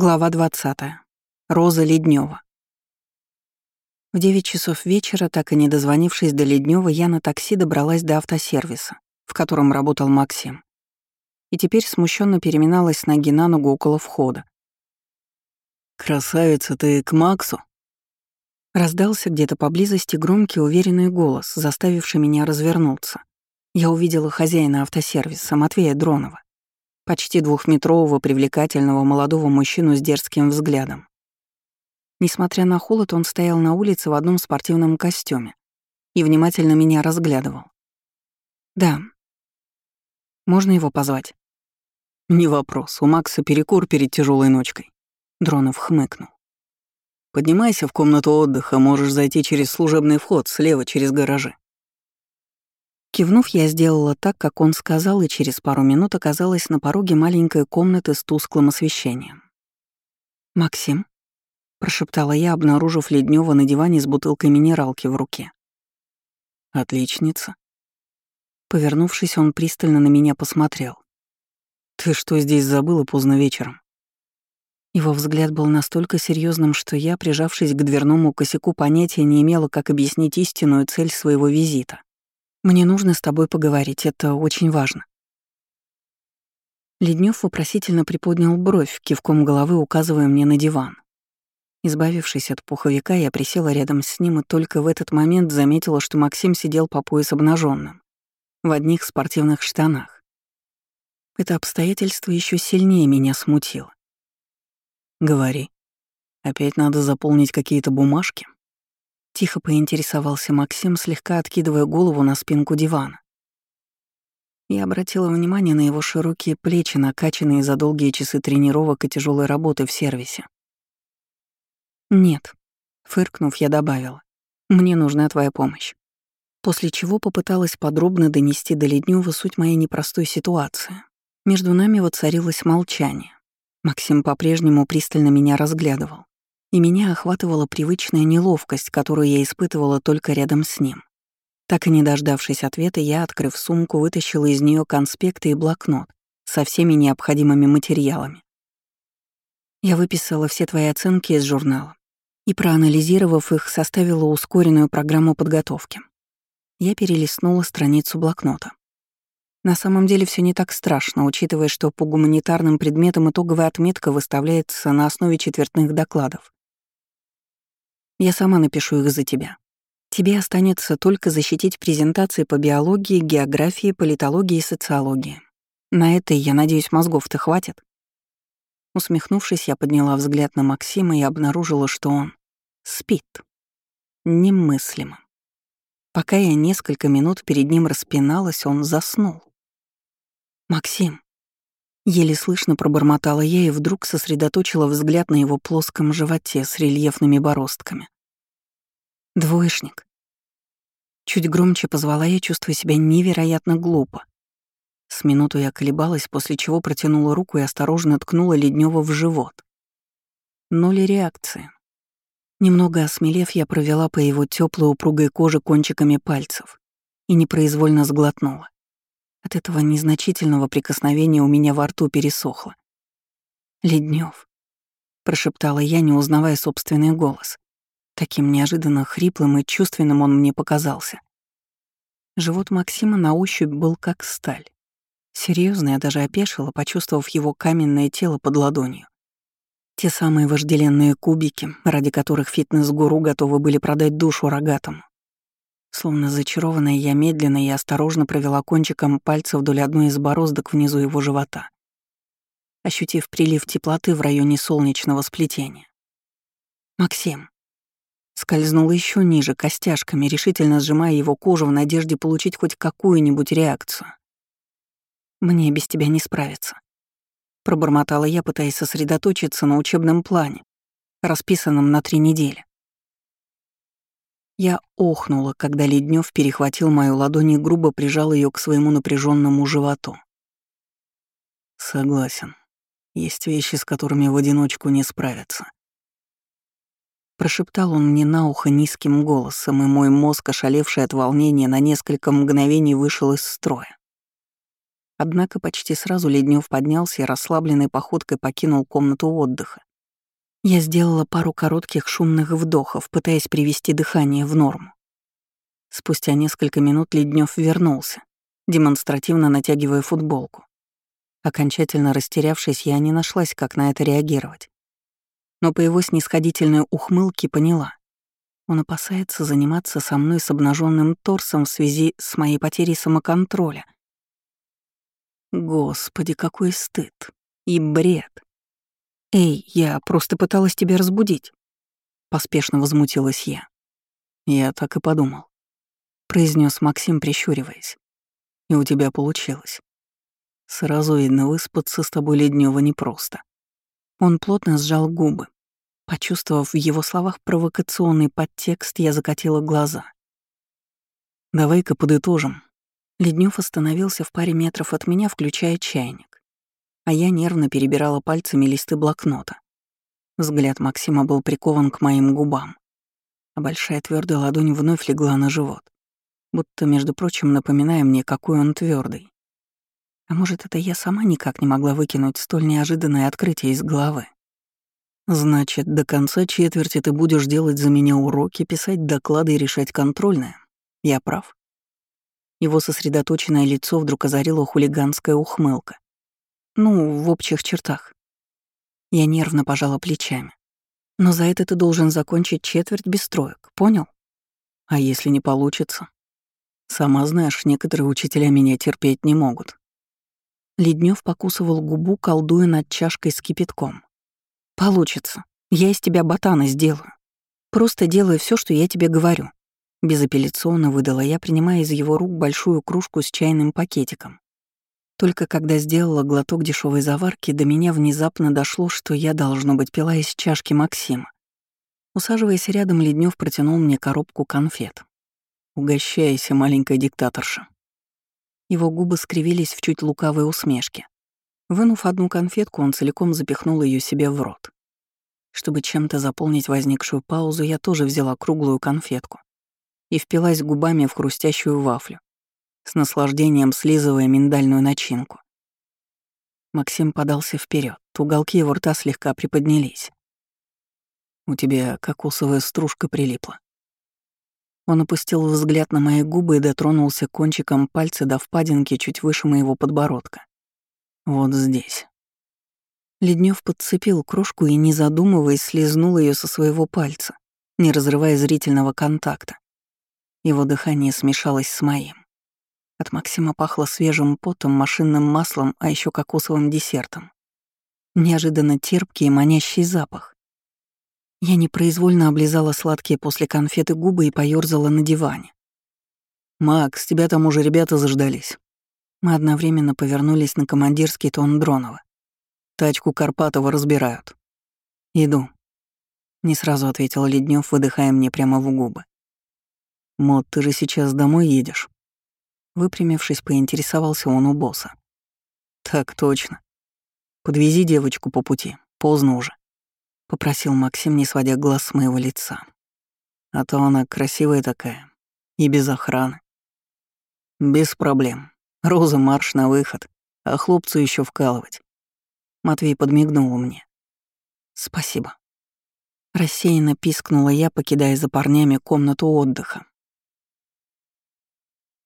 Глава 20. Роза Леднева. В 9 часов вечера, так и не дозвонившись до Леднева, я на такси добралась до автосервиса, в котором работал Максим. И теперь смущенно переминалась с ноги на ногу около входа. «Красавица, ты к Максу?» Раздался где-то поблизости громкий уверенный голос, заставивший меня развернуться. Я увидела хозяина автосервиса, Матвея Дронова почти двухметрового привлекательного молодого мужчину с дерзким взглядом. Несмотря на холод, он стоял на улице в одном спортивном костюме и внимательно меня разглядывал. «Да. Можно его позвать?» «Не вопрос. У Макса перекур перед тяжелой ночкой». Дронов хмыкнул. «Поднимайся в комнату отдыха, можешь зайти через служебный вход, слева через гаражи. Кивнув, я сделала так, как он сказал, и через пару минут оказалась на пороге маленькой комнаты с тусклым освещением. «Максим?» — прошептала я, обнаружив Леднева на диване с бутылкой минералки в руке. «Отличница». Повернувшись, он пристально на меня посмотрел. «Ты что здесь забыла поздно вечером?» Его взгляд был настолько серьезным, что я, прижавшись к дверному косяку, понятия не имела, как объяснить истинную цель своего визита. Мне нужно с тобой поговорить, это очень важно. Леднев вопросительно приподнял бровь, кивком головы указывая мне на диван. Избавившись от пуховика, я присела рядом с ним и только в этот момент заметила, что Максим сидел по пояс обнаженным, в одних спортивных штанах. Это обстоятельство еще сильнее меня смутило. «Говори. Опять надо заполнить какие-то бумажки?» Тихо поинтересовался Максим, слегка откидывая голову на спинку дивана. Я обратила внимание на его широкие плечи, накачанные за долгие часы тренировок и тяжелой работы в сервисе. «Нет», — фыркнув, я добавила, — «мне нужна твоя помощь». После чего попыталась подробно донести до Леднева суть моей непростой ситуации. Между нами воцарилось молчание. Максим по-прежнему пристально меня разглядывал и меня охватывала привычная неловкость, которую я испытывала только рядом с ним. Так и не дождавшись ответа, я, открыв сумку, вытащила из нее конспекты и блокнот со всеми необходимыми материалами. Я выписала все твои оценки из журнала и, проанализировав их, составила ускоренную программу подготовки. Я перелистнула страницу блокнота. На самом деле все не так страшно, учитывая, что по гуманитарным предметам итоговая отметка выставляется на основе четвертных докладов. Я сама напишу их за тебя. Тебе останется только защитить презентации по биологии, географии, политологии и социологии. На это, я надеюсь, мозгов-то хватит. Усмехнувшись, я подняла взгляд на Максима и обнаружила, что он спит. Немыслимо. Пока я несколько минут перед ним распиналась, он заснул. «Максим», Еле слышно пробормотала я и вдруг сосредоточила взгляд на его плоском животе с рельефными бороздками. «Двоечник». Чуть громче позвала я, чувствуя себя невероятно глупо. С минуту я колебалась, после чего протянула руку и осторожно ткнула Леднева в живот. Ноль реакции. Немного осмелев, я провела по его теплой упругой коже кончиками пальцев и непроизвольно сглотнула. От этого незначительного прикосновения у меня во рту пересохло. «Леднев», — прошептала я, не узнавая собственный голос. Таким неожиданно хриплым и чувственным он мне показался. Живот Максима на ощупь был как сталь. Серьезно, я даже опешила, почувствовав его каменное тело под ладонью. Те самые вожделенные кубики, ради которых фитнес-гуру готовы были продать душу рогатому. Словно зачарованная, я медленно и осторожно провела кончиком пальца вдоль одной из бороздок внизу его живота, ощутив прилив теплоты в районе солнечного сплетения. «Максим». Скользнула еще ниже, костяшками, решительно сжимая его кожу в надежде получить хоть какую-нибудь реакцию. «Мне без тебя не справиться», — пробормотала я, пытаясь сосредоточиться на учебном плане, расписанном на три недели. Я охнула, когда Леднев перехватил мою ладонь и грубо прижал ее к своему напряженному животу. Согласен. Есть вещи, с которыми в одиночку не справиться. Прошептал он мне на ухо низким голосом, и мой мозг, ошалевший от волнения, на несколько мгновений вышел из строя. Однако почти сразу Леднев поднялся и расслабленной походкой покинул комнату отдыха, Я сделала пару коротких шумных вдохов, пытаясь привести дыхание в норму. Спустя несколько минут Леднев вернулся, демонстративно натягивая футболку. Окончательно растерявшись, я не нашлась, как на это реагировать. Но по его снисходительной ухмылке поняла. Он опасается заниматься со мной с обнаженным торсом в связи с моей потерей самоконтроля. Господи, какой стыд и бред. «Эй, я просто пыталась тебя разбудить», — поспешно возмутилась я. «Я так и подумал», — произнес Максим, прищуриваясь. «И у тебя получилось. Сразу видно, выспаться с тобой Леднева непросто». Он плотно сжал губы. Почувствовав в его словах провокационный подтекст, я закатила глаза. «Давай-ка подытожим». Леднев остановился в паре метров от меня, включая чайник а я нервно перебирала пальцами листы блокнота. Взгляд Максима был прикован к моим губам, а большая твердая ладонь вновь легла на живот, будто, между прочим, напоминая мне, какой он твердый. А может, это я сама никак не могла выкинуть столь неожиданное открытие из головы? Значит, до конца четверти ты будешь делать за меня уроки, писать доклады и решать контрольное. Я прав. Его сосредоточенное лицо вдруг озарила хулиганская ухмылка. Ну, в общих чертах. Я нервно пожала плечами. Но за это ты должен закончить четверть без строек, понял? А если не получится? Сама знаешь, некоторые учителя меня терпеть не могут. Леднев покусывал губу, колдуя над чашкой с кипятком. Получится. Я из тебя ботана сделаю. Просто делаю все, что я тебе говорю. Безапелляционно выдала я, принимая из его рук большую кружку с чайным пакетиком. Только когда сделала глоток дешевой заварки, до меня внезапно дошло, что я, должно быть, пила из чашки Максима. Усаживаясь рядом, Леднев протянул мне коробку конфет. «Угощайся, маленькая диктаторша». Его губы скривились в чуть лукавой усмешке. Вынув одну конфетку, он целиком запихнул ее себе в рот. Чтобы чем-то заполнить возникшую паузу, я тоже взяла круглую конфетку и впилась губами в хрустящую вафлю, с наслаждением слизывая миндальную начинку. Максим подался вперед, уголки его рта слегка приподнялись. «У тебя кокосовая стружка прилипла». Он опустил взгляд на мои губы и дотронулся кончиком пальца до впадинки чуть выше моего подбородка. «Вот здесь». Леднев подцепил крошку и, не задумываясь, слезнул ее со своего пальца, не разрывая зрительного контакта. Его дыхание смешалось с моим. От Максима пахло свежим потом, машинным маслом, а еще кокосовым десертом. Неожиданно терпкий и манящий запах. Я непроизвольно облизала сладкие после конфеты губы и поёрзала на диване. «Макс, тебя там уже ребята заждались». Мы одновременно повернулись на командирский тон Дронова. «Тачку Карпатова разбирают». «Иду», — не сразу ответил Леднев, выдыхая мне прямо в губы. «Мот, ты же сейчас домой едешь?» Выпрямившись, поинтересовался он у босса. «Так точно. Подвези девочку по пути, поздно уже», — попросил Максим, не сводя глаз с моего лица. «А то она красивая такая и без охраны». «Без проблем. Роза, марш на выход, а хлопцу еще вкалывать». Матвей подмигнул мне. «Спасибо». Рассеянно пискнула я, покидая за парнями комнату отдыха.